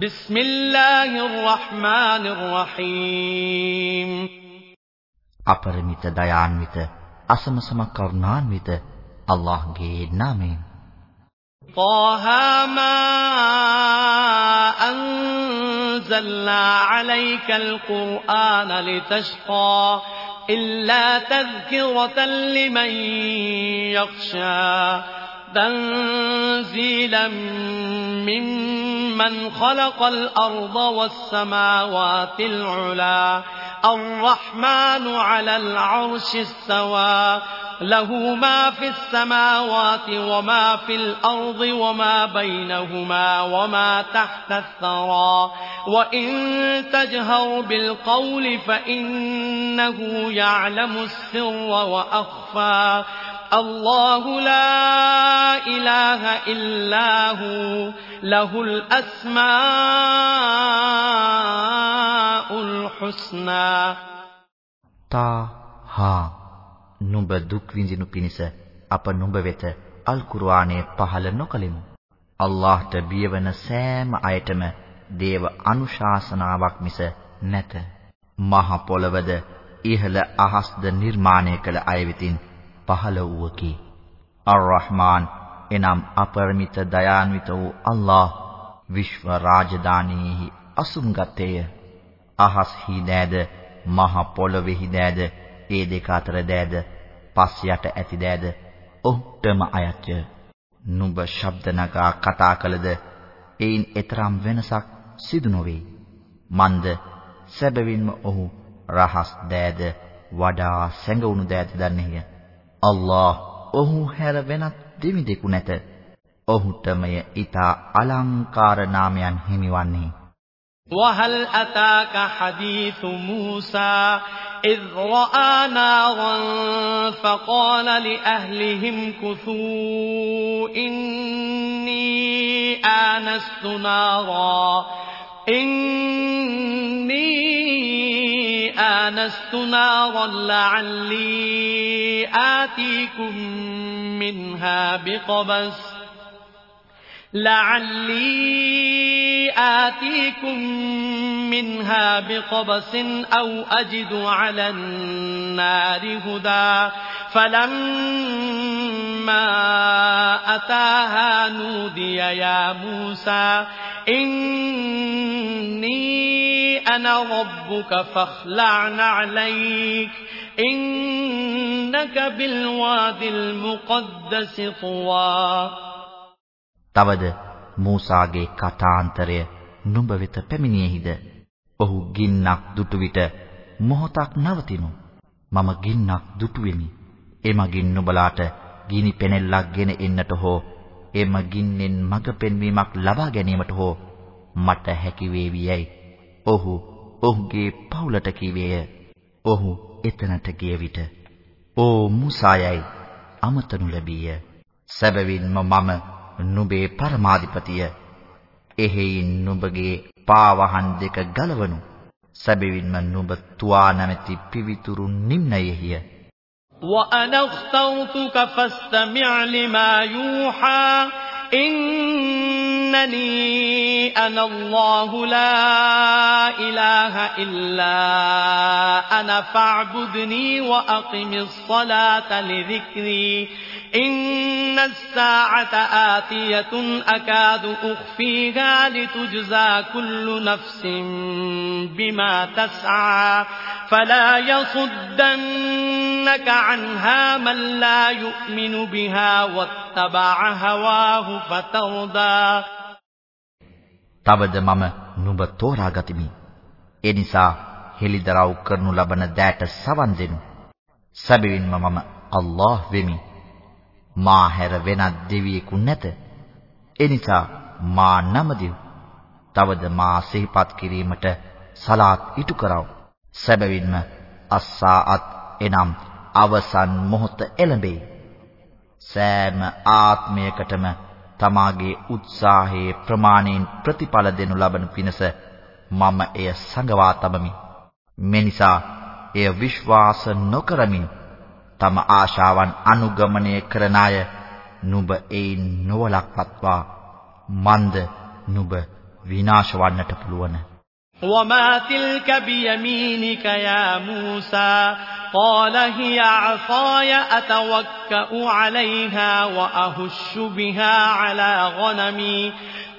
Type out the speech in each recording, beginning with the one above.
بسم الله الرحمن الرحيم අපරිමිත දයාන්විත අසමසම කරුණාන්විත අල්ලාහ්ගේ නාමයෙන් طه ما أنزلنا عليك القرآن لتشقى إلا تذكرة لمن يخشى تنزيلا ممن خلق الأرض والسماوات العلا. الرحمن على العرش استوى. له ما في السماوات وما في الأرض وما بينهما وما تحت الثرى. وإن تجهر بالقول فإنه يعلم السر وأخفى. الله لا إله إلا هو له الأسماء الحسنى تا ها නුඹ දුක් විඳිනු පිණිස අප නුඹ වෙත අල් කුර්ආනය පහළ නොකලෙමු. අල්ලාහ්ට බියවන සෑම අයටම දේව අනුශාසනාවක් මිස නැත. මහ පොළවද ඉහළ අහස්ද නිර්මාණය කළ අය වෙතින් පහළ වූවකි. අර්-රහ්මාන් එනම් අපරිමිත දයාන්විත වූ අල්ලාහ් විශ්ව රාජධානීහි අසුම්ගතේය. අහස්හි දෑද මහ පොළොවේහි දෑද ඒ දෙක අතර දෑද පස් යට ඇති දෑද ඔහුටම අයත්ය. නුඹ ශබ්ද නගා කතා කළද ඒයින් එතරම් වෙනසක් සිදු නොවේ. මන්ද සැබවින්ම ඔහු රහස් දෑද වඩා සැඟවුණු දෑද දන්නේය. අල්ලාහ් ඔහු හැර වෙනත් දෙවිදෙකු නැත. ඔහුටමය ඊතා අලංකාර නාමයන් හිමිවන්නේ. وهل أتاك حديث موسى إذ رأى نارا فقال لأهلهم كثوا إني آنست نارا إني آنست نارا لعلي آتيكم منها بقبس لعلي آتيكم منها بقبس أو أجد على النار هدى فلما أتاها نودي يا موسى إني أنا ربك فاخلع عليك إنك بالوادي المقدس طوى තවද මූසාගේ කතාන්තරය නුඹ වෙත පැමිණියේහිද? ඔහු ගින්නක් දුටු විට මොහොතක් නවතිනු. මම ගින්නක් දුටු වෙමි. එමගින් නුඹලාට ගිනි පෙනෙල්ලක් ගෙන එන්නට හෝ එම ගින්නෙන් මඟ පෙන්වීමක් ලබා ගැනීමට හෝ මට හැකි වේවි යයි. ඔහු ඔහුගේ පවුලට කීවේය. ඔහු එතනට ගිය විට "ඕ මුසායයි" අමතනු ලැබීය. සැබවින්ම මම නුඹේ පරමාධිපතිය එහෙයින් නුඹගේ පාවහන් දෙක ගලවනු සැබවින්ම නුඹ තුවා නැමැති පිවිතුරු නිම්නයෙහිය وأنا اخترتك فاستمع لما يوحى إنني أنا الله لا إله إلا أنا فاعبدني وأقم الصلاة لذكري إن الساعة آتية أكاد أخفيها لتجزى كل نفس بما تسعى فلا يصدنك عنها من لا يؤمن بها واتبع هواه فتردى තවද මම නුඹ තෝරා ගතිමි. ඒ නිසා හෙලිදරව් කරනු ලබන දෑට සවන් දෙනු. සැබවින්ම මම අල්ලාහ් වෙමි. මා හැර වෙනත් දෙවියෙකු නැත. එනිසා මා නමදිව්. තවද මා සිහිපත් කිරීමට සලාත් ඉටු කරව. සැබවින්ම අස්සාත් එනම් අවසන් මොහොත එළඹේ. සෑම ආත්මයකටම තමාගේ උත්සාහයේ ප්‍රමාණයෙන් ප්‍රතිඵල දෙනු ලබන පිණිස මම එය සංගවා තබමි. මෙනිසා එය විශ්වාස නොකරමින් තම ආශාවන් අනුගමනය කරන අය නුඹ ඒයින් නොවලක්වත්වා මන්ද නුඹ විනාශ වන්නට පුළුවන්. وما تلك بيمينك يا موسى قال هي عصاي أتوكأ عليها وأهش بها على غنمي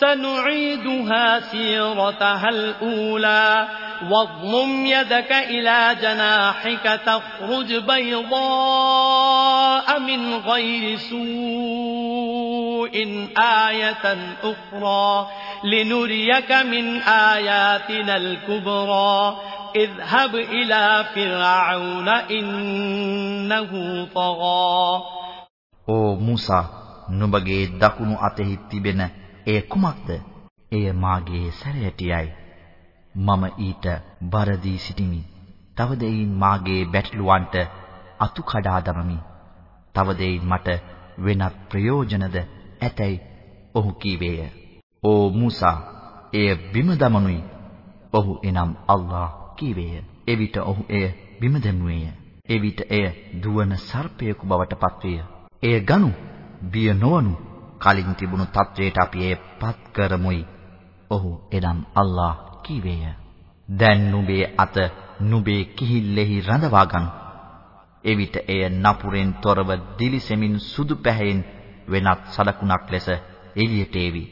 سنعيدها سيرتها الأولى واضمم يدك إلى جناحك تخرج بيضاء من غير سوء آية أخرى لنريك من آياتنا الكبرى اذهب إلى فرعون إنه طغى ඕ මූසා නුඹගේ දකුණු අතෙහි තිබෙන එය කුමක්ද? එය මාගේ සැරයටියයි. මම ඊට බරදී සිටිමි. තව දෙයින් මාගේ බැටළුවන්ට අතු කඩා දමමි. තව දෙයින් මට වෙනත් ප්‍රයෝජනද ඇතැයි ඔහු කීවේය. ඕ මූසා, එය බිම දමනුයි. ඔහු එනම් අල්ලාහ් කීවේය. එවිට ඔහු එය බිම දැමුවේය. එවිට එය දුවන සර්පයෙකු බවට පත්විය. එය ගනු බිය නොවනු කලින් තිබුණු තත්වයට අපි එයපත් කරමුයි. ඔහු එනම් අල්ලාහ් කීවේය. දැන් නුඹේ අත නුඹේ කිහිල්ලෙහි රඳවා ගනු. එවිට එය නපුරෙන් තොරව දිලිසෙමින් සුදු පැහැයෙන් වෙනත් සලකුණක් ලෙස එළියට එවි.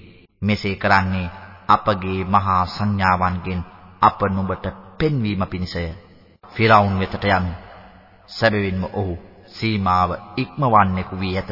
මෙසේ කරන්නේ අපගේ මහා සංඥාවන්ගෙන් අප නුඹට පෙන්වීම පිණිසය. ෆිරාවුන් වෙතට යමු. සැබවින්ම ඔහු සීමාව ඉක්මවන්නෙකු වී ඇත.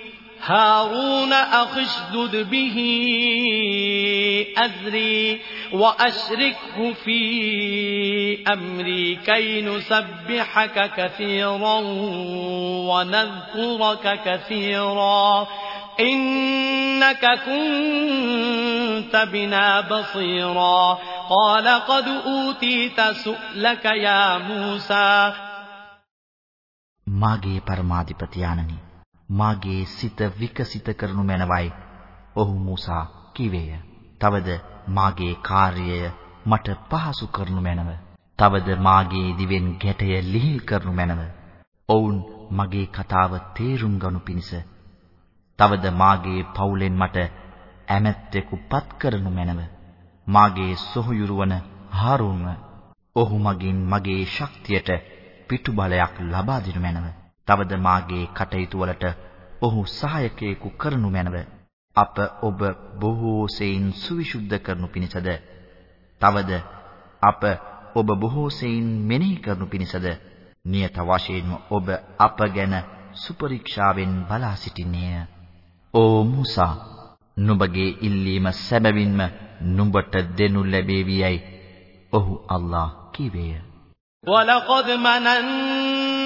هارون أخشدد به أذري وأشركه في أمري كي نسبحك كثيرا ونذكرك كثيرا إنك كنت بنا بصيرا قال قد أوتيت سؤلك يا موسى මාගේ පරමාධිපති ආනනි මාගේ සිත විකසිත කරනු මැනවයි ඔහු මූසා කීවේය. තවද මාගේ කාර්යය මට පහසු කරනු මැනව. තවද මාගේ දිවෙන් ගැටය ලිහිල් කරනු මැනව. ඔවුන් මගේ කතාව තේරුම් ගනු පිණිස. තවද මාගේ පවුලෙන් මට ඇමැත්තෙකු පත් කරනු මැනව. මාගේ සොහොයුරු වන හාරුන්ව ඔහු මගින් මගේ ශක්තියට පිටුබලයක් ලබා දෙනු මැනව. තවද මාගේ කටයුතු වලට ඔහු සහායකයෙකු කරනු මැනව. අප ඔබ බොහෝ සෙයින් සුවිසුද්ධ කරනු පිණිසද තවද අප ඔබ බොහෝ සෙයින් මෙනෙහි කරනු පිණිසද නියත වශයෙන්ම ඔබ අප ගැන සුපරීක්ෂාවෙන් බලා සිටින්නේය. ඕ මූසා නුඹගේ ඉල්ලීම සැබවින්ම නුඹට දෙනු ලැබේවියයි ඔහු අල්ලාහ් කීවේය. وَلَقَدْ مَنَنَّا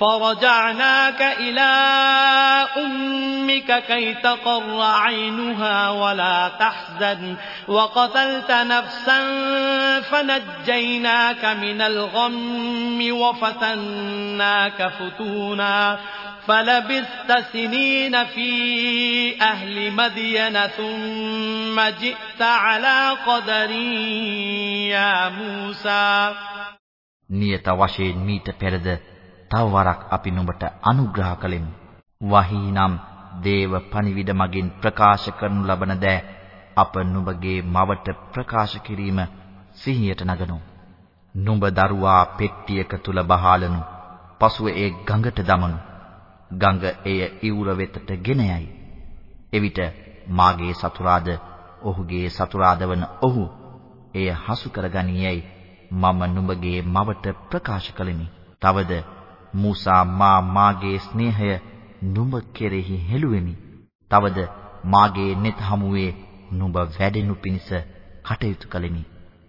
فرجعناك إلى أمك كي تقر عينها ولا تحزن وقتلت نفسا فنجيناك من الغم وفتناك فتونا فلبثت سنين في أهل مدين ثم جئت على قدر يا موسى නියත වශයෙන් මීට පෙරද තව වරක් අපි නුඹට අනුග්‍රහ කළෙමු. වහී නම් දේව පණිවිඩ මගින් ප්‍රකාශ කරනු ලබන දෑ අප නුඹගේ මවට ප්‍රකාශ කිරීම සිහියට නගනු. නුඹ දරුවා පෙට්ටියක තුල බහාලනු. පසුව ඒ ගඟට දමනු. ගඟ එය ඉවුර වෙතට ගෙන යයි. එවිට මාගේ සතුරාද ඔහුගේ සතුරාද වන ඔහු එය හසු කරගනියයි මම නුඹගේ මවට ප්‍රකාශ කළෙමි. තවද මූසා මා මාගේ ස්නේහය නුඹ කෙරෙහි හෙළුවෙමි. තවද මාගේ net හමුවේ නුඹ වැඩෙනු පිණිස කටයුතු කළෙමි.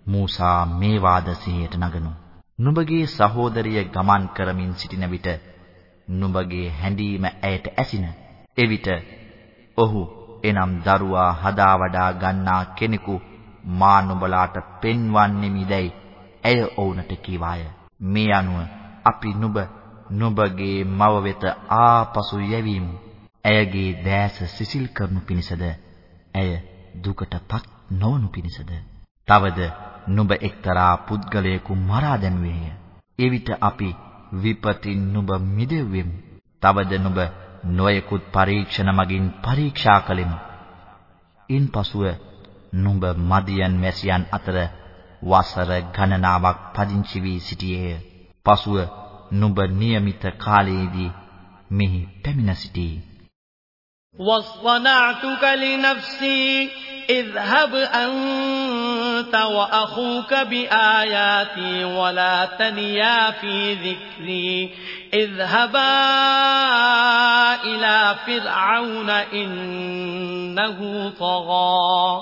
මූසා මේ වාද සිහියට නගනු. නුඹගේ සහෝදරිය ගමන් කරමින් සිටින විට නුඹගේ හැඬීම ඇයට ඇසින. එවිට ඔහු එනම් දරුවා හදා වඩා ගන්නා කෙනෙකු මා නුඹලාට පෙන්වන්නෙමිදැයි ඇය ඔවුන්ට කීවාය. මේ අනුව අපි නුඹ නුඹගේ මව වෙත ආපසු යැවීමු. ඇයගේ දැස සිසිල් කරනු පිණිසද ඇය දුකටපත් නොවනු පිණිසද තවද නුඹ එක්තරා පුද්ගලයෙකු මරා දැමුවේය. එවිට අපි විපතින් නුඹ මිදෙව්වෙමු. තවද නුඹ නොයෙකුත් පරීක්ෂණ මගින් පරීක්ෂා කළෙමු. ඉන්පසුව නුඹ මදියන් වැසියන් අතර වසර ගණනාවක් පදිංචි වී සිටියේය. පසුව නුඹ નિયમિત කාලයේදී මෙහි පැමිණ සිටී. وَاصْطَنَعْتُكَ لِنَفْسِي اذْهَبْ أَنْتَ وَأَخُوكَ بِآيَاتِي وَلَا تَنِيَا فِي ذِكْرِي اذْهَبَا إِلَى فِرْعَوْنَ إِنَّهُ طَغَى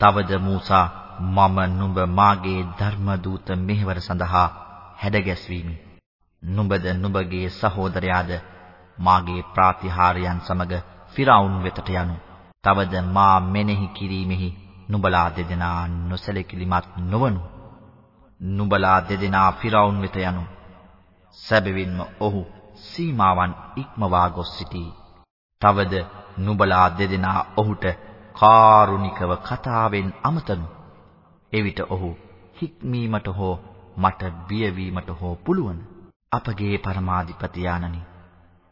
තවද මූසා මම නුඹ මාගේ ධර්ම දූත මෙහෙවර සඳහා හැඩගැස්වීමි. නුඹද නුඹගේ සහෝදරයාද මාගේ ප්‍රාතිහාර්යයන් සමග ෆිරාවුන් වෙතට යනු. තවද මා මෙනෙහි කිරීමෙහි නුඹලා දෙදෙනා නොසලකිලිමත් නොවනු. නුඹලා දෙදෙනා ෆිරාවුන් වෙත යනු. සැබවින්ම ඔහු සීමාවන් ඉක්මවා ගොස් සිටී. තවද නුඹලා දෙදෙනා ඔහුට කාරුණිකව කතාවෙන් අමතනු. එවිට ඔහු හික්මීමට හෝ මට බියවීමට හෝ පුළුවන්. අපගේ පරමාධිපති ආනනි.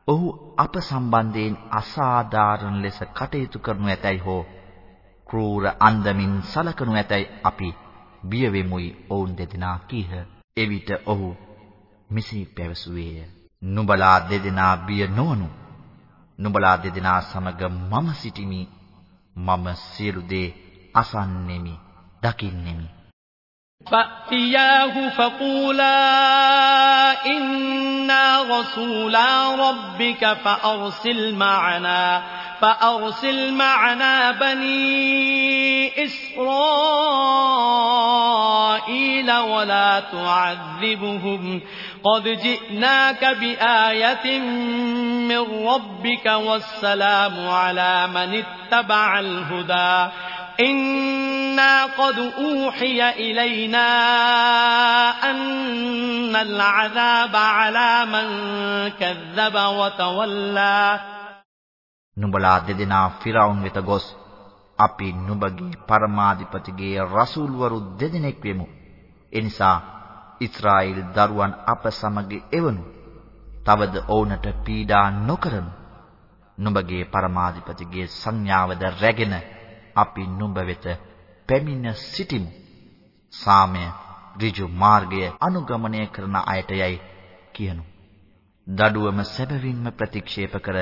ඔහු අප සම්බන්ධයෙන් අසාධාරණ ලෙස කටයුතු කරනු ඇතැයි හෝ ක්‍රූර අන්දමින් සලකනු ඇතැයි අපි බිය වෙමුයි ඔවුන් දෙදෙනා කීහ. එවිට ඔහු මෙසේ පැවසුවේය. නුඹලා දෙදෙනා බිය නොවනු. නුඹලා දෙදෙනා සමග මම සිටිමි මම සියලු දේ අසන්නෙමි දකින්නෙමි فأتياه فقولا إنا رسولا ربك فأرسل معنا فأرسل معنا بني إسرائيل ولا تعذبهم قد جئناك بآية من ربك والسلام على من اتبع الهدى إنا قد أوحي إلينا أن العذاب على من كذب وتولى නුඹලා දෙදෙනා ෆිරාවුන් වෙත ගොස් අපි නුඹගේ පරමාධිපතිගේ රසූල්වරු දෙදෙනෙක් වෙමු. එනිසා ඊශ්‍රායෙල් දරුවන් අප සමග එවනු. තවද ඔවුන්ට පීඩා නොකරනු. නුඹගේ පරමාධිපතිගේ සංඥාවද රැගෙන අපි නුඹ වෙත පැමිණ සිටිමු. සාමය ඍජු මාර්ගය අනුගමනය කරන අයට යයි කියනු. දඩුවම සැබවින්ම ප්‍රතික්ෂේප කර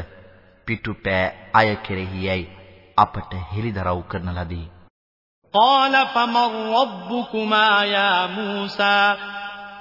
පිටුපෑ අය කෙරෙහි යයි අපට හෙළිදරව් කරන ලදී. قال فمن ربكما يا موسى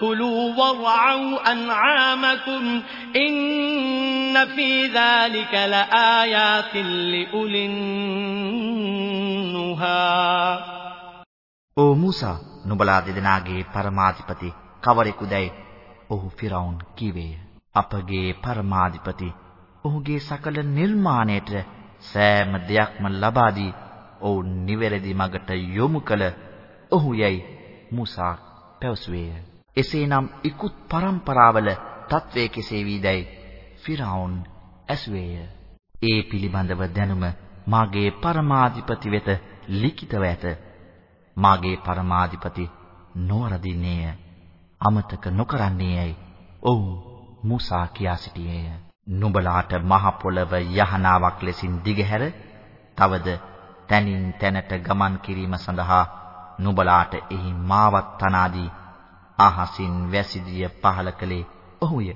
كلوا وارعوا أنعامكم إن في ذلك لآيات لأولي النهى ඕ මූසා නුඹලා දෙදෙනාගේ පරමාධිපති කවරෙකුදයි ඔහු ෆිරාවුන් කීවේය අපගේ පරමාධිපති ඔහුගේ සකල නිර්මාණයට සෑම දෙයක්ම ලබා දී ඔවුන් නිවැරදි මගට යොමු කළ ඔහු යයි මූසා පැවසුවේය. එසේනම් ඉක්ුත් પરම්පරාවල තත්වයේ කෙසේ වීදයි ෆිරාවුන් ඇසුවේය. ඒ පිළිබඳව දැනුම මාගේ පරමාධිපති වෙත ලිඛිතව ඇත. මාගේ පරමාධිපති නොවරදින්නේය. අමතක නොකරන්නේයයි. ඔව් මූසා කියා සිටියේය. නුඹලාට මහ පොළව යහනාවක් ලෙසින් දිගහැර තවද තනින් තැනට ගමන් කිරීම සඳහා නුඹලාට එහි මාවත් තනාදී අහසින් වැසිදිය පහල කළේ ඔහුය.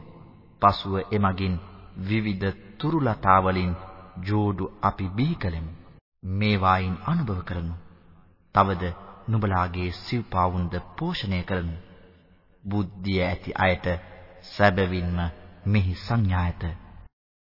පසුව එමගින් විවිධ තුරුලතා වලින් ජෝඩු අපි බිහි කළෙමු. මේවායින් අනුභව කරනු. තවද නුඹලාගේ සිව්පාවුන්ද පෝෂණය කරනු. බුද්ධිය ඇති අයට සැබවින්ම මෙහි සංඥා ඇත.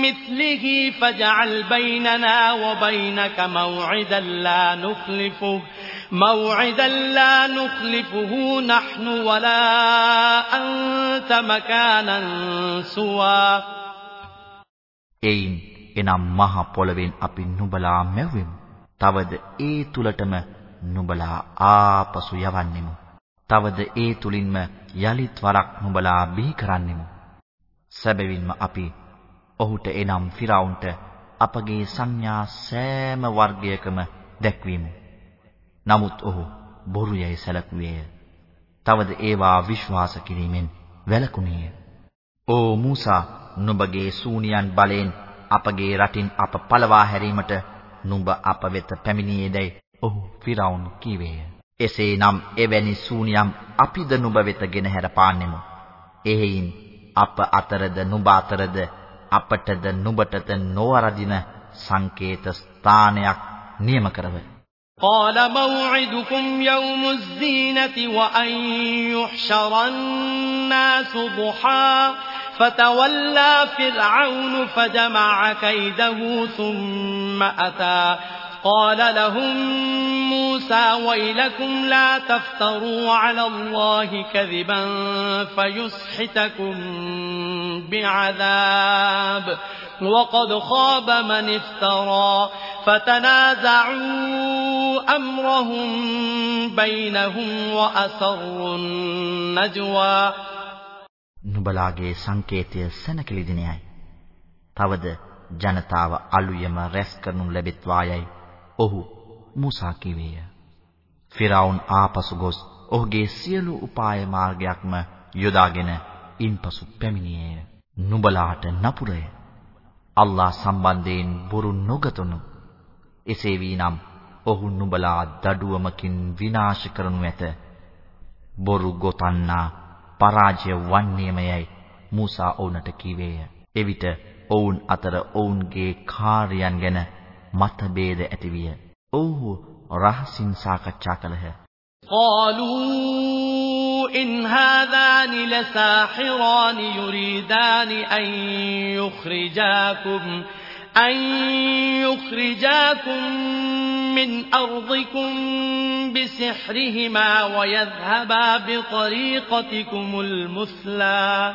مثله فاجعل بيننا وبينك موعدا لا نخلفه موعدا لا نخلفه نحن ولا أنت مكانا سوى එයින් එනම් මහ පොළවෙන් අපි නුඹලා මැව්වෙමු. තවද ඒ තුලටම නුඹලා ආපසු යවන්නෙමු. තවද ඒ තුලින්ම යලිත් වරක් නුඹලා බිහි කරන්නෙමු. සැබවින්ම අපි ඔහුට එනම් ෆිරාවුන්ට අපගේ සංඥා සෑම වර්ගයකම දැක්වීමු. නමුත් ඔහු බොරු යයි සැලකුවේය. තවද ඒවා විශ්වාස කිරීමෙන් වැළකුණේය. "ඕ මූසා, නුඹගේ සූනියන් බලෙන් අපගේ රටින් අප පළවා හැරීමට නුඹ අප වෙත පැමිණියේදයි." ඔහු ෆිරාවුන් කීවේය. එසේනම් එවැනි සූනියම් අපිද නුඹ වෙත ගෙන හැර පාන්නෙමු. එහෙයින් අප අතරද නුඹ අතරද අපටද නුඹටද නොවරදින සංකේත ස්ථානයක් නියම කරව. قال موعدكم يوم الزينة وأن يحشر الناس ضحى فتولى فرعون فجمع كيده ثم أتى قال لهم موسى ويلكم لا تفتروا على الله كذبا فيسحتكم بعذاب وقد خاب من افترى فتنازعوا أمرهم بينهم وأسروا النجوى නුඹලාගේ සංකේතය සැනකෙලි දිනයයි. තවද ජනතාව අලුයම රැස් කරනු ලැබෙත්වායයි ඔහු මූසා කිවේය. ෆිරාවුන් ආපසු ගොස් ඔහුගේ සියලු උපාය මාර්ගයක්ම යොදාගෙන ඉන්පසු පැමිණියේය. නුඹලාට නපුරය. අල්ලා සම්බන්ධයෙන් බොරු නොගතුණු. එසේ වීනම් ඔහු නුඹලා දඩුවමකින් විනාශ කරනු ඇත. බොරු ගොතන්නා පරාජය වන්නේමයයි මූසා ඔවුන්ට කීවේය. එවිට ඔවුන් අතර ඔවුන්ගේ කාර්යයන් ගැන මතභේද ඇතිවිය. ඔව්හු රහසින් සාකච්ඡා කළහ. قالوا إن هذان لساحران يريدان أن يخرجاكم أن يخرجاكم من أرضكم بسحرهما ويذهبا بطريقتكم المثلى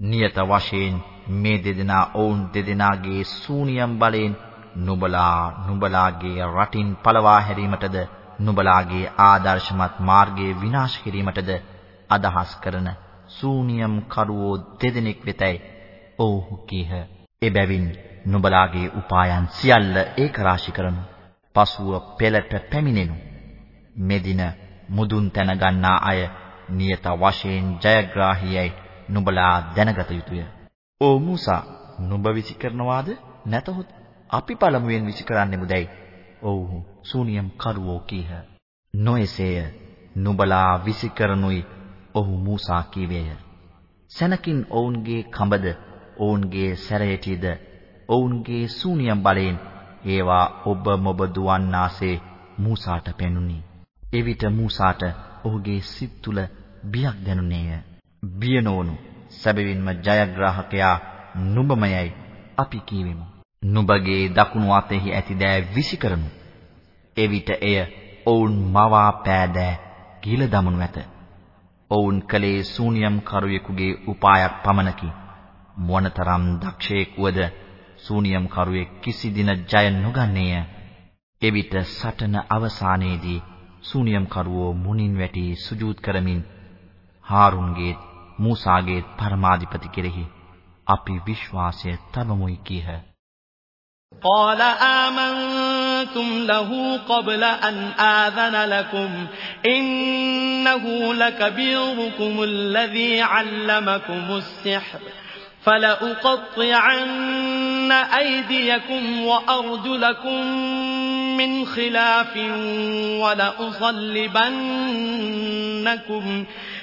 නියත වශයෙන් මේ දෙදෙනා ඔවුන් දෙදෙනාගේ සූනියම් බලෙන් නුඹලා නුඹලාගේ රටින් පළවා හැරීමටද නුඹලාගේ ආදර්ශමත් මාර්ගයේ විනාශ කිරීමටද අදහස් කරන සූනියම් කරවෝ දෙදෙනෙක් වෙතයි ඔව්හු කීහ. එබැවින් නුඹලාගේ උපායන් සියල්ල ඒකරාශි කරනු. පසුව පෙළට පැමිණෙනු. මෙදින මුදුන් තැන ගන්නා අය නියත වශයෙන් ජයග්‍රාහීයයි නුඹලා දැනගත යුතුය. "ඕ මූසා, නුඹ විසි කරනවාද? නැතහොත් අපි පළමුවෙන් විසි කරන්නෙමුදැයි." ඔව්හු සූනියම් කරුවෝ කීහ. නොයසේය. නුඹලා විසි කරනුයි ඔහු මූසා කීවේය. සැනකින් ඔවුන්ගේ කඹද, ඔවුන්ගේ සැරයටිද, ඔවුන්ගේ සූනියම් බලයෙන් ඒවා ඔබ මොබ දුවන්නාසේ මූසාට පෙනුනි. එවිට මූසාට ඔහුගේ සිත් තුළ බියක් දැනුනේය. බිය නොවනු සැබවින්ම ජයග්‍රාහකයා නුඹමයයි අපි කීවෙමු. නුඹගේ දකුණු අතෙහි ඇති දෑ විසිකරනු. එවිට එය ඔවුන් මවා පෑදෑ ගිල දමනු ඇත. ඔවුන් කලේ සූනියම් කරුවෙකුගේ උපායක් පමණකි. මොනතරම් දක්ෂයෙක් වුවද සූනියම් කරුවෙක් කිසි දින ජය නොගන්නේය. එවිට සටන අවසානයේදී සූනියම් කරුවෝ මුණින් වැටි සුජූද් කරමින් හාරුන්ගේ මූසාගේ පරමාධිපති කෙරෙහි අපි විශ්වාසය තබමුයි කීහ. قال آمنتم له قبل أن آذن لكم إنه لكبيركم الذي علمكم السحر فلأقطعن أيديكم وأرجلكم من خلاف ولأصلبنكم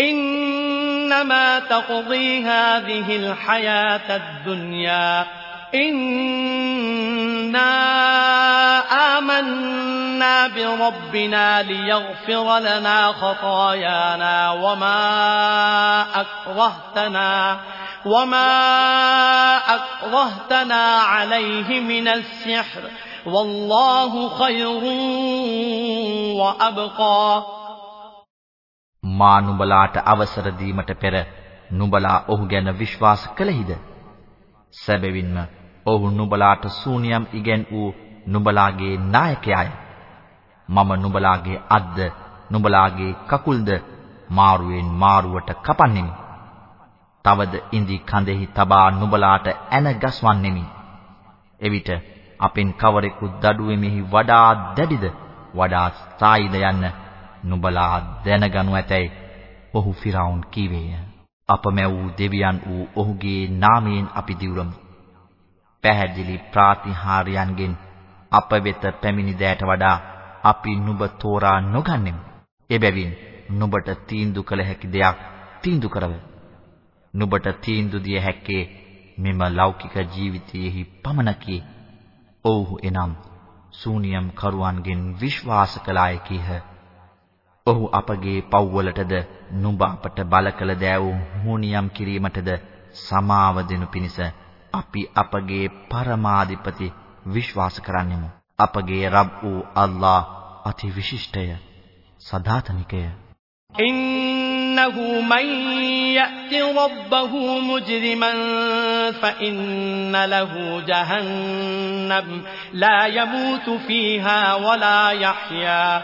إنما تقضي هذه الحياة الدنيا. إنا آمنا بربنا ليغفر لنا خطايانا وما أكرهتنا وما أكرهتنا عليه من السحر. والله خير وأبقى. මා නුඹලාට අවසර දීමට පෙර නුඹලා ඔහු ගැන විශ්වාස කළෙහිද? සැබවින්ම ඔහු නුඹලාට සූනියම් ඉගෙන් වූ නුඹලාගේ නායකයාය. මම නුඹලාගේ අද්ද නුඹලාගේ කකුල්ද මාරුවෙන් මාරුවට කපන්නෙමි. තවද ඉන්දි කඳෙහි තබා නුඹලාට ඇන ගස්වන්නෙමි. එවිට අපෙන් කවරෙකු දඩුවෙමෙහි වඩා දැඩිද වඩා ස්ථායිද යන්න නුඹලා දැනගනු ඇතැයි ඔහු ෆිරාවුන් කීවේය. අප මැවූ දෙවියන් වූ ඔහුගේ නාමයෙන් අපි දිවුරමු. පැහැදිලි ප්‍රාතිහාර්යයන්ගෙන් අප වෙත පැමිණි දෑට වඩා අපි නුඹ තෝරා නොගන්නෙමු. එබැවින් නුඹට තීන්දුව කළ හැකි දෙයක් තීන්දුව කරව. නුඹට තීන්දුව දිය හැක්කේ මෙම ලෞකික ජීවිතයෙහි පමණකි. ඔව්හු එනම් සූනියම් කරුවන්ගෙන් විශ්වාස කළාය කීහ. ඔහු අපගේ පව්වලටද නුඹ අපට බල කළ දෑ වූ හුනියම් කිරීමටද සමාව දෙනු පිණිස අපි අපගේ පරමාධිපති විශ්වාස කරන්නෙමු. අපගේ රබ් වූ අල්ලා අති විශිෂ්ටය සදාතනිකය. إنه من يأت ربه مجرما فإن له جهنم لا يموت فيها ولا يحيا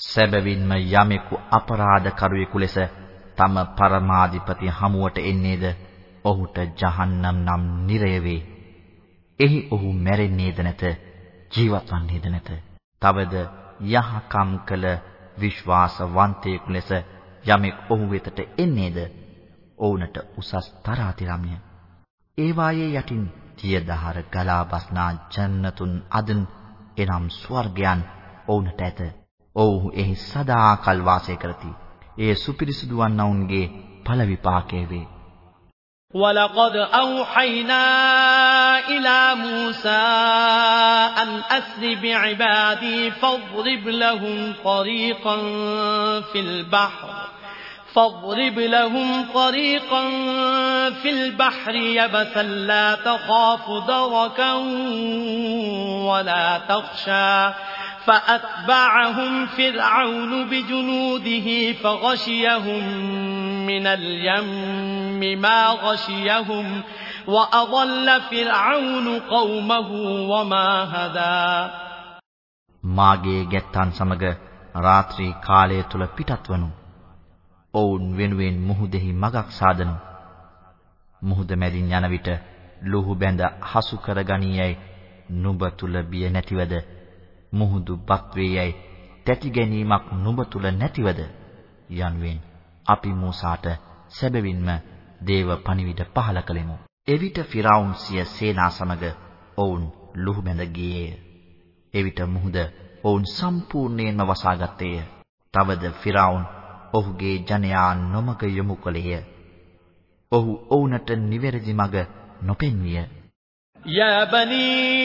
සැබවින්ම යමෙකු අපරාධකරුවෙකු ලෙස තම පරමාධිපති හමුවට එන්නේද ඔහුට ජහන්නම් නම් නිරය වේ. එහි ඔහු මැරෙන්නේද නැත ජීවත් වන්නේද නැත. තවද යහකම් කළ විශ්වාසවන්තයෙකු ලෙස යමෙක් ඔහු වෙතට එන්නේද ඔවුන්ට උසස් තරාතිරම්ය. ඒ වායේ යටින් තියදහර ගලා බස්නා ජන්නතුන් අදන් එනම් ස්වර්ගයන් ඔවුන්ට ඇත. ඔව්හු එහි සදාකල් වාසය කරති. ඒ සුපිරිසුදු වන්නවුන්ගේ ඵල විපාකයේ වේ. ولقد أوحينا إلى موسى أن أسر بعبادي فاضرب لهم طريقا في البحر فاضرب لهم طريقا في البحر يبسا لا تخاف دركا ولا تخشى فأتبعهم فرعون بجنوده فغشيهم من اليم ما غشيهم وأضل فرعون قومه وما هدى මාගේ ගැත්තන් සමග රාත්‍රී කාලය තුල පිටත්වනු. ඔවුන් වෙනුවෙන් මුහුදෙහි මගක් සාදනු. මුහුද මැදින් යන විට ලුහු බැඳ හසු කරගනියයි නුඹ තුල බිය නැතිවද මුහුදු බත් වේයයි තැති ගැනීමක් නුඹ තුල නැතිවද යන්වෙන් අපි මූසාට සැබවින්ම දේව පණිවිඩ පහල කළෙමු. එවිට ෆිරාවුන් සිය සේනා සමග ඔවුන් ලුහු බැඳ ගියේය. එවිට මුහුද ඔවුන් සම්පූර්ණයෙන්ම වසාගත්තේය. තවද ෆිරාවුන් ඔහුගේ ජනයා නොමග යොමු කළේය. ඔහු ඔවුන්ට නිවැරදි මඟ නොපෙන්විය. يا بني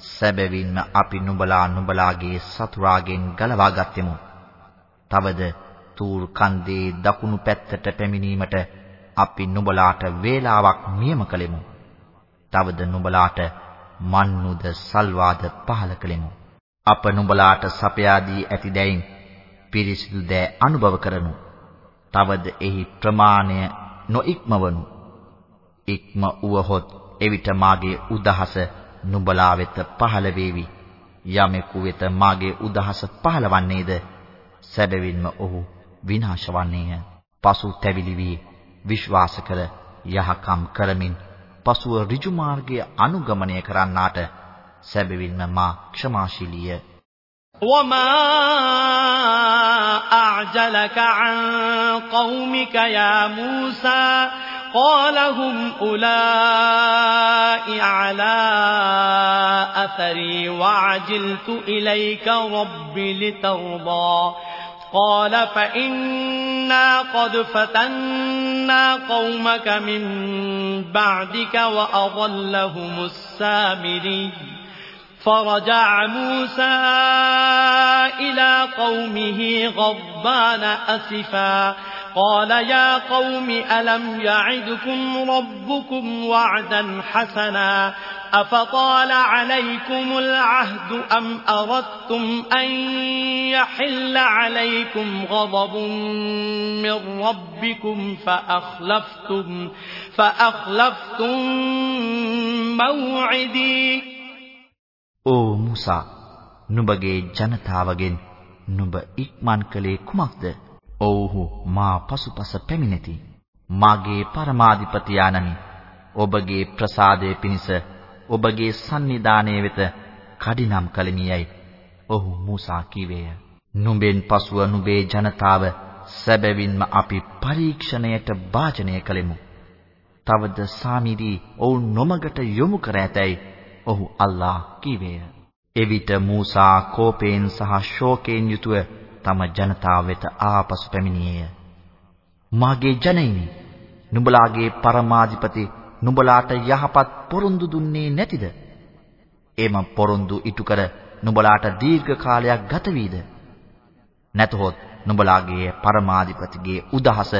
සැබවින්ම අපි නුඹලා නුඹලාගේ සතුරාගෙන් ගලවා ගත්තෙමු. තවද තූර් කන්දේ දකුණු පැත්තට පැමිණීමට අපි නුඹලාට වේලාවක් නියම කළෙමු. තවද නුඹලාට මන්නුද සල්වාද පහල කළෙමු. අප නුඹලාට සපයා දී ඇති දැයින් පිරිසිදු දෑ අනුභව කරනු. තවද එහි ප්‍රමාණය නොඉක්මවනු. ඉක්ම උවහොත් එවිට මාගේ උදහස නුඹලා වෙත පහළ වේවි. යමෙකු වෙත මාගේ උදහස පහළවන්නේද සැබවින්ම ඔහු විනාශ වන්නේය. පසු තැවිලි වී විශ්වාස කර යහකම් කරමින් පසුව ඍජු මාර්ගය අනුගමනය කරන්නාට සැබවින්ම මා ක්ෂමාශීලීය. وما أعجلك عن قومك يا موسى قال هم أولئك على أثري وعجلت إليك رب لترضى. قال فإنا قد فتنا قومك من بعدك وأضلهم السامري. فرجع موسى إلى قومه غضبان أسفا. قال يا قوم ألم يعدكم ربكم وعدا حسنا أفطال عليكم العهد أم أردتم أن يحل عليكم غضب من ربكم فأخلفتم فأخلفتم موعدي ඕ මුසා නුඹගේ ජනතාවගෙන් නුඹ ඉක්මන් කළේ කුමක්ද? ඔව්හු මා පසුපස පැමිණෙති. මාගේ පරමාධිපති ආනනි ඔබගේ ප්‍රසාදයේ පිණිස ඔබගේ සන්නිධානයේ වෙත කඩිනම් කලමියයි. ඔහු මූසා කීවේය. නුඹෙන් පසුව නුඹේ ජනතාව සැබවින්ම අපි පරීක්ෂණයට වාජනය කළෙමු. තවද සාමිරි ඔවුන් නොමගට යොමු කර ඇතැයි ඔහු අල්ලා කීවේය. එවිට මූසා කෝපයෙන් සහ ශෝකයෙන් යුතුව තම ජනතාව වෙත ආපසු පැමිණියේය. මාගේ ජනයිනි, නුඹලාගේ පරමාධිපති නුඹලාට යහපත් පොරොන්දු දුන්නේ නැතිද? එම පොරොන්දු ඉටු කර නුඹලාට දීර්ඝ කාලයක් ගත වීද? නැතහොත් නුඹලාගේ පරමාධිපතිගේ උදහස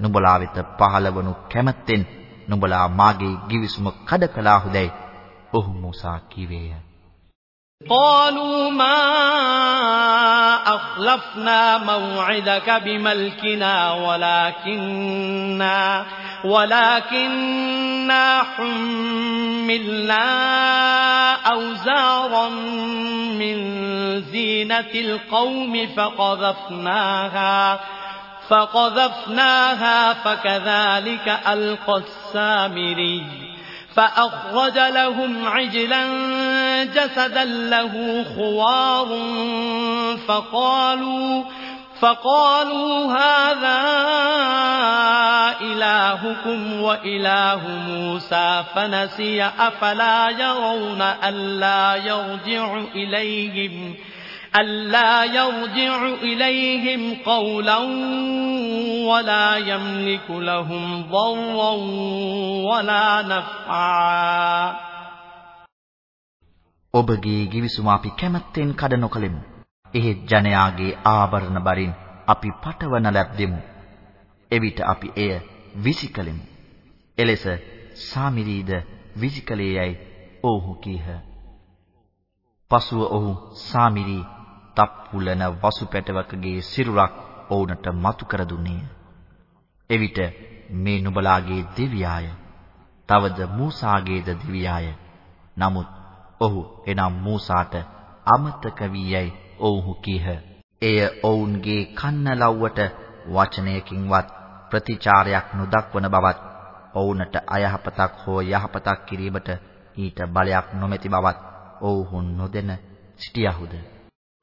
නුඹලා වෙත පහළවනු කැමැත්තෙන් නුඹලා මාගේ givisuma කඩ කළාහුදැයි ඔහු මූසා කීවේය. قالوا ما أخلفنا موعدك بملكنا ولكننا حملنا أوزارا من زينة القوم فقذفناها فكذلك ألقى السامري فأخرج لهم عجلا جسدا له خوار فقالوا فقالوا هذا إلهكم وإله موسى فنسي أفلا يرون ألا يرجع إليهم. ألا يرجع إليهم قولا ولا يملك لهم ضرا ولا نفعا ඔබගේ givisuma අපි කැමැත්තෙන් කඩ නොකලෙමු. එහෙත් ජනයාගේ ආභරණ බරින් අපි පටවන ලැබෙමු. එවිට අපි එය විසිකලෙමු. එලෙස සාමිරීද විසිකලේයයි ඔව්හු කීහ. පසුව ඔහු සාමිරී තප්පුලන වසු පැටවකගේ සිරුරක් ඔවුන්ට මතු කර දුන්නේය. එවිට මේ නුඹලාගේ දෙවියාය, තවද මූසාගේද දෙවියාය. නමුත් ඔහු එනම් මූසාට අමතක වී යයි ඔවුහු කීහ. එය ඔවුන්ගේ කන්නලව්වට වචනයකින්වත් ප්‍රතිචාරයක් නොදක්වන බවත් ඔවුන්ට අයහපතක් හෝ යහපතක් කිරීමට ඊට බලයක් නොමැති බවත් ඔවුහු නොදැන සිටියහුද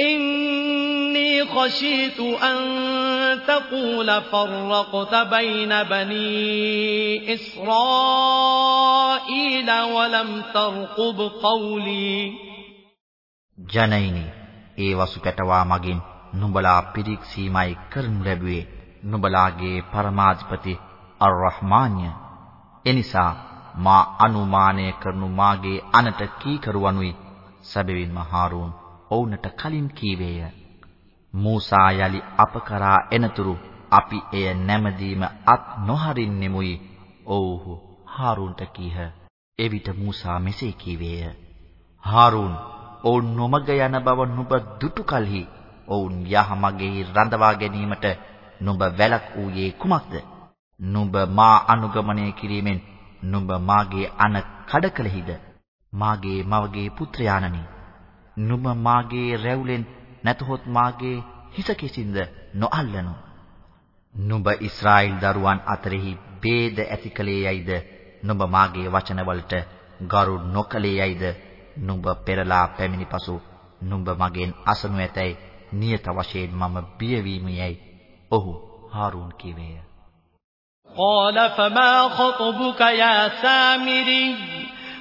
إني خشيت أن تقول فرقت بين بني إسرائيل ولم ترقب قولي ජනයිනි ඒ වසු කැටවා මගින් නුඹලා පිරික්සීමයි කරනු ලැබුවේ නුඹලාගේ පරමාධිපති අර්-රහ්මාන්ය එනිසා මා අනුමානය කරනු මාගේ අනට කීකරුවනුයි සැබවින්ම හාරූන් ඔවුන්ට කලින් කීවේය. මූසා යලි අප කරා එනතුරු අපි එය නැමදීම අත් නොහරින්නෙමුයි. ඔව්හු හාරුන්ට කීහ. එවිට මූසා මෙසේ කීවේය. හාරුන් ඔවුන් නොමග යන බව නුඹ දුටු කලෙහි ඔවුන් යහමගෙහි රඳවා ගැනීමට නුඹ වැලක් ඌයේ කුමක්ද? නුඹ මා අනුගමනය කිරීමෙන් නුඹ මාගේ අන කඩකලෙහිද? මාගේ මවගේ පුත්‍රයාණනි නුඹ මාගේ රැවුලෙන් නැතහොත් මාගේ හිස කිසින්ද නොඅල්ලනු. නුඹ ඊශ්‍රායෙල් දරුවන් අතරෙහි ભેද ඇති කලේ යයිද නුඹ මාගේ වචනවලට ගරු නොකලේ යයිද නුඹ පෙරලා පැමිණි පසු නුඹ මගෙන් අසනු ඇතැයි නියත වශයෙන් මම බිය වීමයි. ඔහු හාරුන් කීවේය. قال فما خطبك يا سامري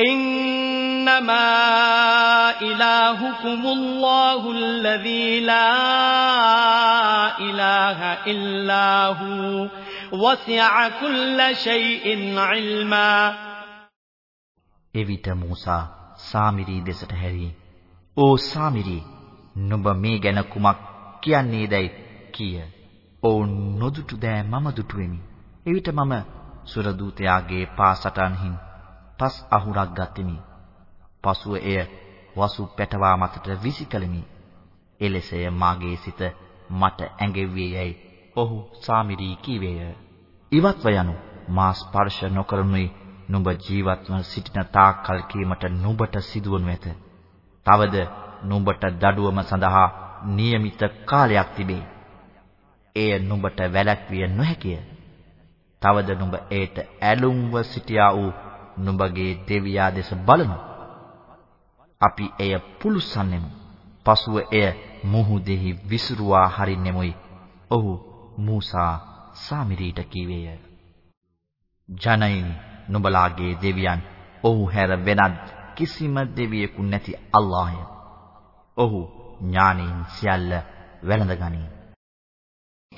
إنما إلهكم الله الذي لا إله إلا هو وسع كل شيء علما එවිට මූසා සාමිරි දෙසට හැරී "ඕ සාමිරි නුඹ මේ ගැන කුමක් කියන්නේදයි කීය. "ඔවුන් නොදුටු දෑ මම දුටුවෙමි. එවිට මම සුර දූතයාගේ පාසටන්හින් පස් අහුරක් ගත්ෙමි. පසුව එය වසු පැටවා මතට විසිකලමි. එලෙසය මාගේ සිත මට ඇඟෙව්වේ යයි ඔහු සාමිරී කීවේය. ඉවත්ව යනු මා ස්පර්ශ නොකරනුයි නුඹ ජීවත්ව සිටින තාක්කල් කීමට නුඹට සිදුවනු ඇත. තවද නුඹට දඩුවම සඳහා નિયમિત කාලයක් තිබේ. එය නුඹට වැළැක්විය නොහැකිය. තවද නුඹ ඒට ඇලුම්ව සිටියා වූ නුඹගේ දෙවියා දෙස බලමු. අපි එය පුලුසන්නෙමු. පසුව එය මුහුදෙහි විසිරුවා හරින්නෙමුයි. ඔහු මූසා සාමිරීට කීවේය. ජනයිනි නුඹලාගේ දෙවියන් ඔහු හැර වෙනත් කිසිම දෙවියෙකු නැති අල්ලාහය. ඔහු ඥානයෙන් සියල්ල වැළඳගනී.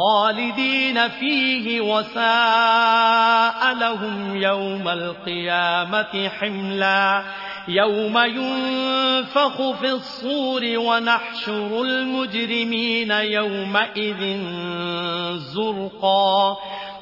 خالدين فيه وساء لهم يوم القيامة حملا. يوم ينفخ في الصور ونحشر المجرمين يومئذ زرقا.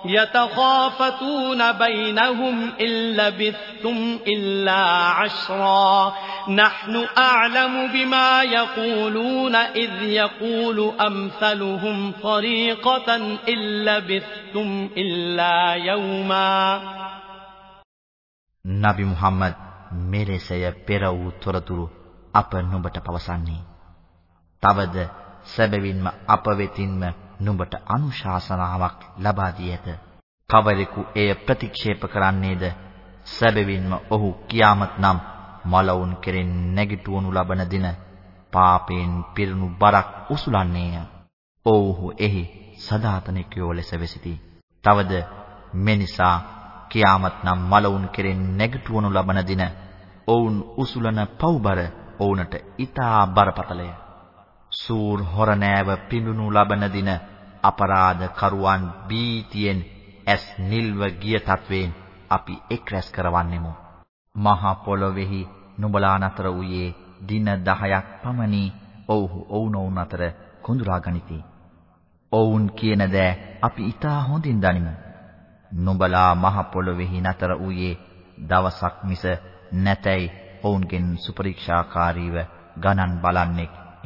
يتخافتون بينهم إن لبثتم إلا عشرا نحن أعلم بما يقولون إذ يقول أمثلهم طريقة إن لبثتم إلا يوما නබි මුහම්මද් මෙලෙසය පෙර වූ තොරතුරු අප නුඹට පවසන්නේ. තවද සැබවින්ම අප වෙතින්ම නුඹට අනුශාසනාවක් ලබා දී ඇත. කවරෙකු එය ප්‍රතික්ෂේප කරන්නේද? සැබවින්ම ඔහු කියාමත් නම් මලවුන් කෙරෙන් නැගිටවනු ලබන දින පාපයෙන් පිරුණු බරක් උසුලන්නේය. ඔව්හු එහි සදාතනිකයෝ ලෙස වෙසිති. තවද මෙනිසා කියාමත් නම් මලවුන් කෙරෙන් නැගිටවනු ලබන දින ඔවුන් උසුලන පව්බර ඔවුන්ට ඊටා බරපතලය. සූර් හොරනෑව පිඹුනු ලබන දින අපරාධ කරුවන් බීතියෙන් ඇස් නිල්ව ගිය තත්වයෙන් අපි එක් රැස් කරවන්නෙමු. මහා පොළොවේහි නුඹලා නතර වූයේ දින 10ක් පමණි. ඔව්හු ඔවුනොවුන් අතර කොඳුරා ගනිති. ඔවුන් කියන දෑ අපි ඊටා හොඳින් දනිමු. නුඹලා මහ පොළොවේහි නතර වූයේ දවසක් මිස නැතයි ඔවුන්ගෙන් සුපරීක්ෂාකාරීව ගණන් බලන්නෙක්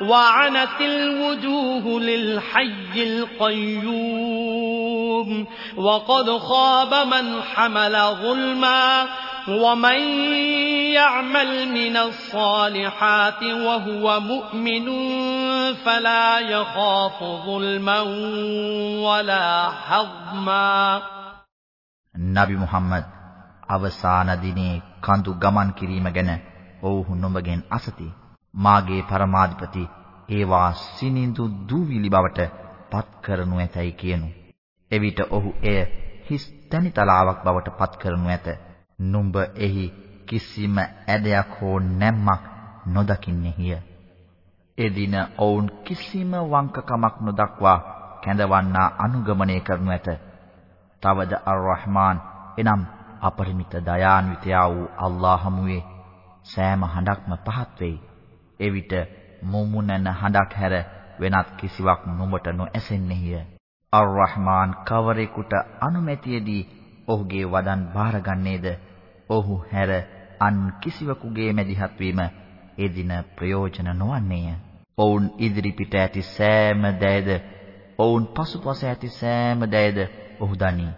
وعنت الوجوه للحي القيوم وقد خاب من حمل ظلما ومن يعمل من الصالحات وهو مؤمن فلا يخاف ظلما ولا حظما නබි මුහම්මද් අවසාන දිනේ කඳු ගමන් කිරීම ගැන ඔවුහු නුඹගෙන් අසති. මාගේ පරමාධිපති ඒවා සිනිඳු දූවිලි බවට පත් කරනු ඇතයි කියනු. එවිට ඔහු එය හිස් තනිතලාවක් බවට පත් කරනු ඇත. නුඹ එහි කිසිම ඇදයක් හෝ නැම්මක් නොදකින්නේය. එදින ඔවුන් කිසිම වංකකමක් නොදක්වා කැඳවන්නා අනුගමනය කරනු ඇත. තවද අර්-රහ්මාන් එනම් අපරිමිත දයාන්විතයා වූ අල්ලාහ හමුවේ සෑම හඬක්ම පහත් වෙයි. එවිට මුමුණන හඬක් හැර වෙනත් කිසිවක් නුඹට නොඇසෙන්නේය. අර්-රහ්මාන් කවරෙකුට අනුමැතියදී ඔහුගේ වදන් බාරගන්නේද? ඔහු හැර අන් කිසිවෙකුගේ මැදිහත් වීම එදින ප්‍රයෝජන නොවන්නේය. ඔවුන් ඉදිරිපිට ඇති සෑම දෑද ඔවුන් පසුපස ඇති සෑම දෑද ඔහු දනි.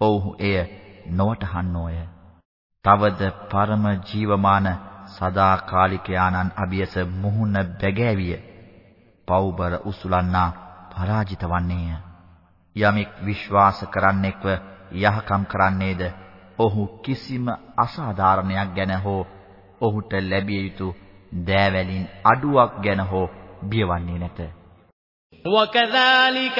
ඔව්හු එය නොවටහන්නෝය. තවද පරම ජීවමාන සදාකාලිකයානන් අභියස මුහුණ බැගෑවිය. පෞබර උසුලන්නා පරාජිත වන්නේය. යමෙක් විශ්වාස කරන්නෙක්ව යහකම් කරන්නේද ඔහු කිසිම අසාධාරණයක් ගැන හෝ ඔහුට ලැබිය යුතු දෑවැලින් අඩුවක් ගැන හෝ බියවන්නේ නැත. وكذلك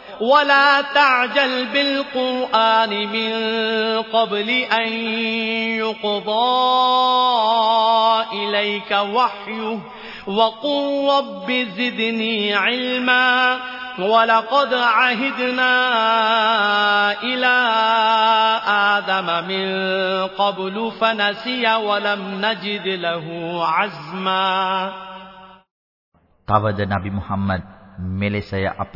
ولا تعجل بالقرآن من قبل أن يقضى إليك وحيه وقل رب زدني علما ولقد عهدنا إلى آدم من قبل فنسي ولم نجد له عزما තවද නබි මුහම්මද් මෙලෙසය අප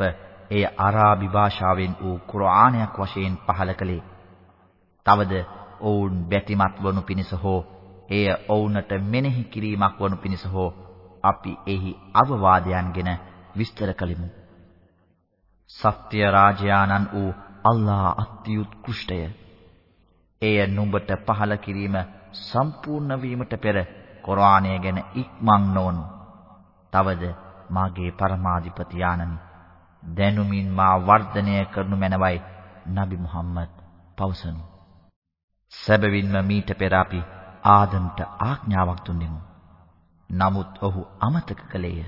එය අරාබි භාෂාවෙන් වූ කුර්ආනයක් වශයෙන් පහල කළේ. තවද ඔවුන් බැතිමත් වනු පිණිස හෝ එය ඔවුන්ට මෙනෙහි කිරීමක් වනු පිණිස හෝ අපි එහි අවවාදයන්ගෙන විස්තර කළෙමු. සත්‍ය රාජයාණන් වූ අල්ලා අත්‍යුත්කෘෂ්ටය. එය නුඹට පහල කිරීම සම්පූර්ණ වීමට පෙර කුර්ආනය ගැන ඉක්මන් නොවනු. තවද මාගේ පරමාධිපති ආනනි දැනුමින් මා වර්ධනය කරනු මැනවයි නබි මුහම්මද් පවසනු. සැබවින්ම මීට පෙර අපි ආදම්ට ආඥාවක් දුන්නෙමු. නමුත් ඔහු අමතක කළේය.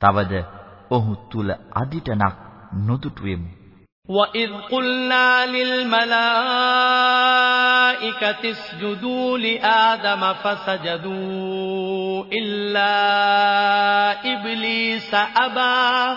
තවද ඔහු තුල අදිටනක් නොදුටුවෙමු. وَإِذْ قُلْنَا لِلْمَلَائِكَةِ اسْجُدُوا لِآدَمَ فَسَجَدُوا إِلَّا إِبْلِيسَ أَبَى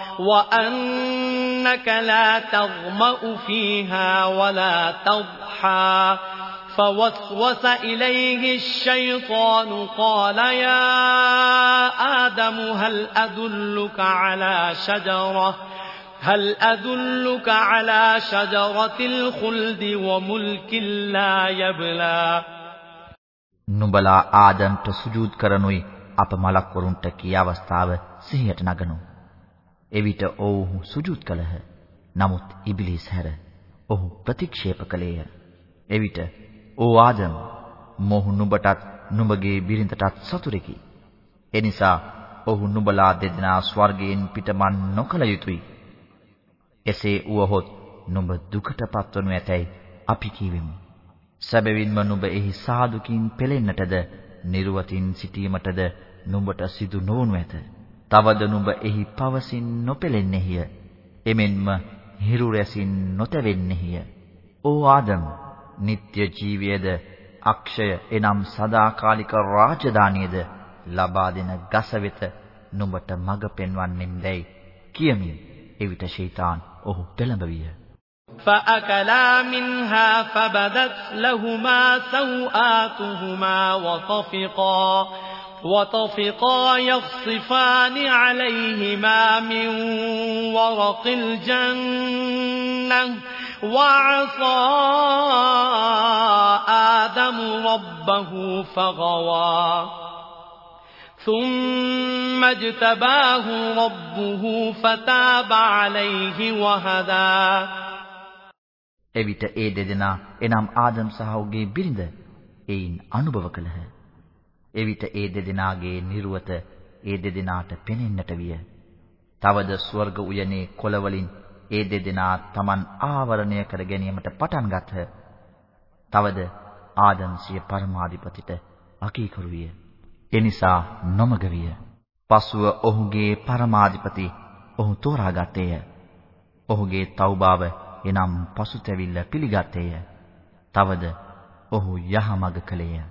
وأنك لا تظمأ فيها ولا تضحى فوسوس إليه الشيطان قال يا آدم هل أدلك على شجرة هل أدلك على شجرة الخلد وملك لا يبلى නුඹලා ආදම්ට සුජූද් කරනුයි අප මලක් වරුන්ට කී අවස්ථාව සිහියට නගනු. එවිට ඔවුහු සුජූද් කළහ. නමුත් ඉබ්ලිස් හැර ඔහු ප්‍රතික්ෂේප කළේය. එවිට "ඕ ආදම්, මොහු නුඹටත් නුඹගේ බිරිඳටත් සතුරෙකි. එනිසා ඔහු නුඹලා දෙදෙනා ස්වර්ගයෙන් පිටමන් නොකළ යුතුය." එසේ වුවහොත් නුඹ දුකට පත්වනු ඇතැයි අපි කීවෙමු. සැබවින්ම නුඹ එහි සාදුකින් පෙලෙන්නටද නිර්වතින් සිටීමටද නුඹට සිදු නොවනු ඇත. තවද නුඹ එහි පවසින් නොපෙලෙන්නේය. එමෙන්ම හිරු රැසින් නොතැවෙන්නේය. ඕ ආදම්, නিত্য ජීවයේද අක්ෂය එනම් සදාකාලික රාජධානියද ලබා දෙන ගස වෙත නුඹට මඟ පෙන්වන්නෙම් දැයි කියමින් එවිට ෂයිතන් ඔහු පෙළඹවිය. فأكلا منها فبدت لهما سوآتهما وطفقا وطفقا يخصفان عليهما من ورق الجنة وعصى آدم ربه فغوى ثم اجتباه ربه فتاب عليه وهدى එවිට ඒ දෙදෙනා එනම් ආදම් සහ ඔහුගේ බිරිඳ එයින් අනුභව කළහ. එවිට ඒ දෙදෙනාගේ නිර්වත ඒ දෙදෙනාට පෙනෙන්නට විය. තවද ස්වර්ග උයනේ කොළ වලින් ඒ දෙදෙනා Taman ආවරණය කර ගැනීමට පටන් ගත්හ. තවද ආදම් සිය පරමාධිපතිට අකීකරු විය. එනිසා නොමග විය. පසුව ඔහුගේ පරමාධිපති ඔහු තෝරාගත්තේය. ඔහුගේ තව්බාව එනම් පසුතැවිල්ල පිළිගත්තේය. තවද ඔහු යහමඟ කළේය.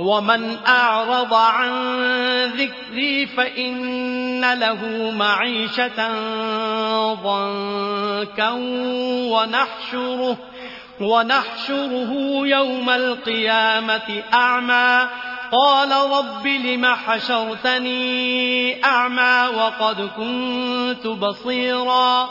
ومن أعرض عن ذكري فإن له معيشة ضنكا ونحشره ونحشره يوم القيامة أعمى قال رب لم حشرتني أعمى وقد كنت بصيرا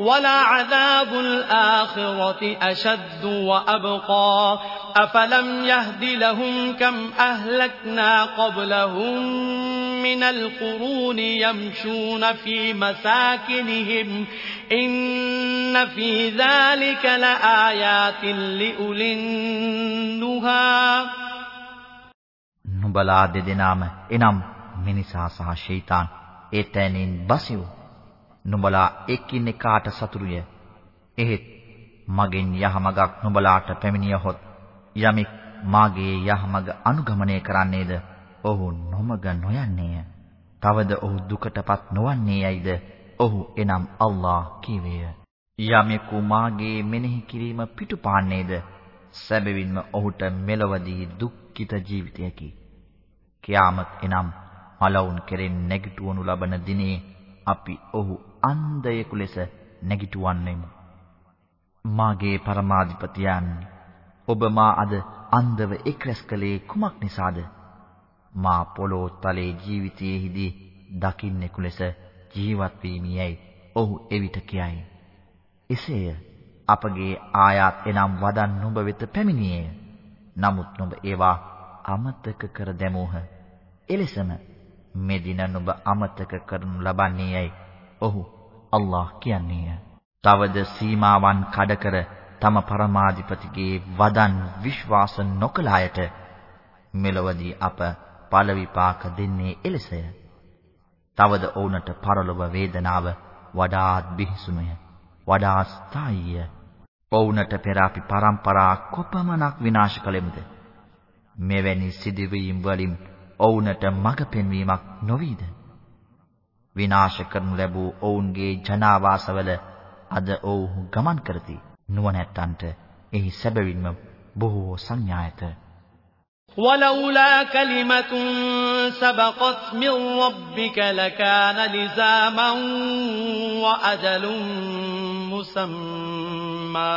ولعذاب الآخرة أشد وأبقى أفلم يهد لهم كم أهلكنا قبلهم من القرون يمشون في مساكنهم إن في ذلك لآيات لأولي النهى නුඹලා දෙදෙනාම එනම් මිනිසා සහ ෂයිතන් ඒතැනින් බසිව් නුඹලා එකිනෙකාට සතුරුය එහෙත් මගෙන් යහමගක් නුඹලාට පැමිණියහොත් යමෙක් මාගේ යහමග අනුගමනය කරන්නේද? ඔහු නොමග නොයන්නේය. තවද ඔහු දුකටපත් නොවන්නේ යයිද ඔහු එනම් අල්ලාහ් කීවේය. යමෙකු මාගේ මෙනෙහි කිරීම පිටුපාන්නේද? සැබවින්ම ඔහුට මෙලවදී දුක්ඛිත ජීවිතයකි. කියාමත් එනම් මලවුන් කෙරෙන් නැගිටවනු ලබන දිනේ අපි ඔහු අන්ධයෙකු ලෙස නැගිටවන්නෙමු. මාගේ පරමාධිපතියන් ඔබ මා අද අන්ධව එක්රැස් කළේ කුමක් නිසාද? මා පොළොව තලයේ ජීවිතයේදී දකින්නෙකු ලෙස ජීවත් වීමියයි ඔහු එවිට කියයි. එසේය අපගේ ආයාත් එනම් වදන් නුඹ වෙත පැමිණියේය. නමුත් නුඹ ඒවා අමතක කර දැමූහ. එලෙසම මේ දින නුඹ අමතක කරනු ලබන්නේ යයි ඔහු අල්ලාහ් කියන්නේය. තවද සීමාවන් කඩ කර තම පරමාධිපතිගේ වදන් විශ්වාස නොකළ අයට මෙලොවදී අප ඵල විපාක දෙන්නේ එලෙසය. තවද ඔවුන්ට පරලොව වේදනාව වඩාත් බිහිසුණය. වඩාත් ස්ථායීය. ඔවුන්ට පෙර අපි પરම්පරා කොපමණක් විනාශ කළෙමුද? මෙවැනි සිදුවීම් වලින් ඔවුන්ට මඟ පෙන්වීමක් නොවේද? විනාශ කරනු ලැබූ ඔවුන්ගේ ජනාවාසවල අද ඔවුහු ගමන් කරති. නුවණැත්තන්ට එහි සැබවින්ම බොහෝ සංඥා ඇත. ولولا كلمة سبقت من ربك لكان لزاما وأجل مسمى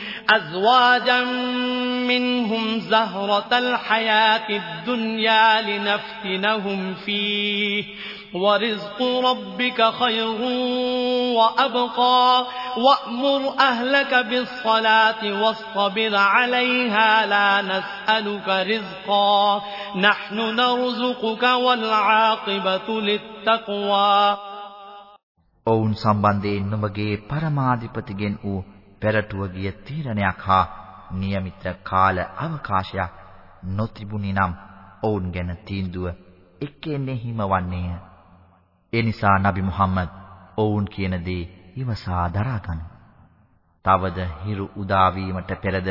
أزواجا منهم زهرة الحياة الدنيا لنفتنهم فيه ورزق ربك خير وأبقى وأمر أهلك بالصلاة واصطبر عليها لا نسألك رزقا نحن نرزقك والعاقبة للتقوى ඔවුන් සම්බන්ධයෙන් නුඹගේ පරමාධිපතිගෙන් වූ පෙරටුව ගිය තීරණයක් හා નિયમિત කාල අවකාශයක් නොතිබුණි නම් ඔවුන් ගැන තීන්දුව එක්කෙන්නේ හිමවන්නේය. ඒ නිසා නබි මුහම්මද් ඔවුන් කියන දේ ඉවසා දරාගන්න. තවද හිරු උදා වීමට පෙරද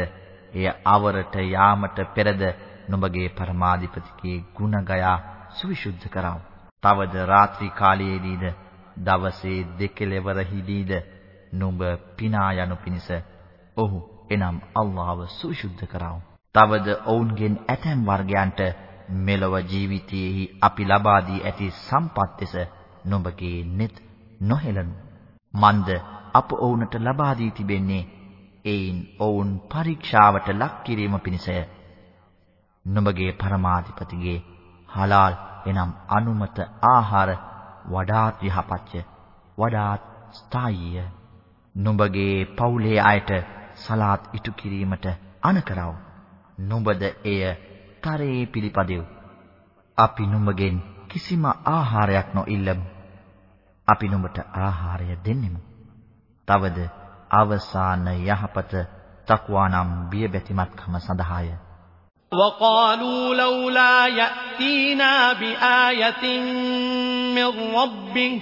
එය අවරට යාමට පෙරද නුඹගේ පරමාධිපතිගේ ගුණ ගයා සවිසුද්ධ කරව. තවද රාත්‍රී කාලයේදීද දවසේ දෙකලෙවරහිදීද නුඹ පිනා යනු පිණිස ඔහු එනම් අල්ලාහව සවිසුද්ධ කරව. තවද ඔවුන්ගෙන් ඇතැම් වර්ගයන්ට මෙලොව ජීවිතයේහි අපි ලබා දී ඇති සම්පත් දෙස නුඹගේ net නොහෙලනු. මන්ද අප ඔවුන්ට ලබා දී තිබෙන්නේ ඒයින් ඔවුන් පරීක්ෂාවට ලක් කිරීම පිණිසය. නුඹගේ පරමාධිපතිගේ හලාල් එනම් අනුමත ආහාර වඩාත් යහපත්ය. වඩාත් ස්ථායීය. නුඹගේ පවුලේ අයට සලාත් ඉටු කිරීමට අනකරව. නුඹද එය තරයේ පිළිපදෙව්. අපි නුඹගෙන් කිසිම ආහාරයක් නොඉල්ලමු. අපි නුඹට ආහාරය දෙන්නෙමු. තවද අවසාන යහපත තක්වා නම් බියබැතිමත්කම සඳහාය. وقالوا لولا يأتينا بآية من ربه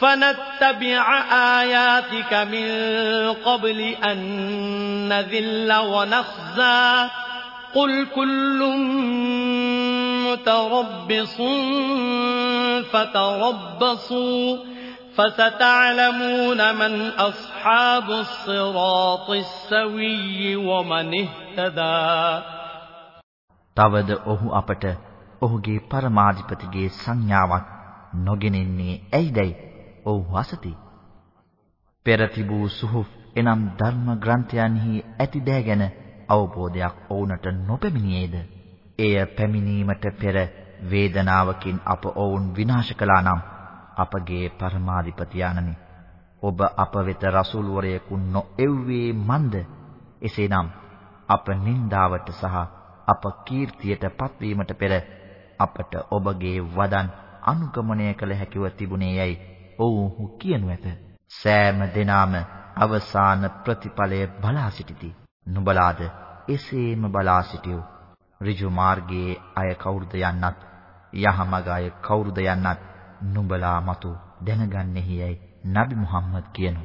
فنتبع آياتك من قبل أن نذل ونخزى قل كل متربص فتربصوا فستعلمون من أصحاب الصراط السوي ومن اهتدى තවද ඔහු අපට ඔහුගේ පරමාධිපතිගේ සංඥාවක් නොගෙනෙන්නේ ඇයිදයි ඔව්හු අසති. පෙර තිබූ සුහුෆ් එනම් ධර්ම ග්‍රන්ථයන්හි ඇති දෑ ගැන අවබෝධයක් ඔවුන්ට නොපැමිණියේද? එය පැමිණීමට පෙර වේදනාවකින් අප ඔවුන් විනාශ කළා නම් අපගේ පරමාධිපති ආනනි ඔබ අප වෙත රසූල් වරයෙකු නොඑව්වේ මන්ද එසේනම් අප නින්දාවට සහ අප කීර්තියට පත්වීමට පෙර අපට ඔබගේ වදන් අනුගමනය කළ හැකිව තිබුණේ යයි ඔවුහු කියනු ඇත. සෑම දිනාම අවසාන ප්‍රතිඵලය බලා සිටිති. නුඹලාද එසේම බලා සිටියු. ඍජු මාර්ගයේ අය කවුරුද යන්නත් යහමග අය කවුරුද යන්නත් නුඹලා මතු දැනගන්නේහියයි නබි මුහම්මද් කියනු.